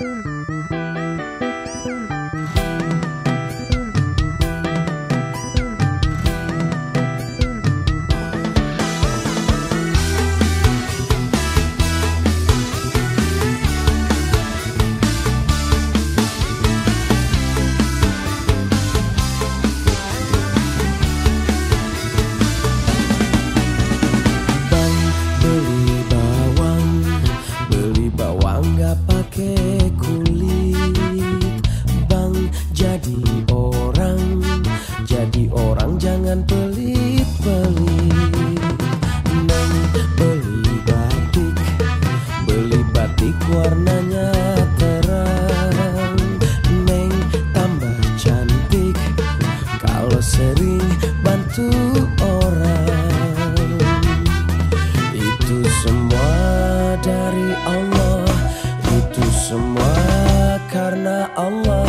Bye. Allah. Itu semua karena Allah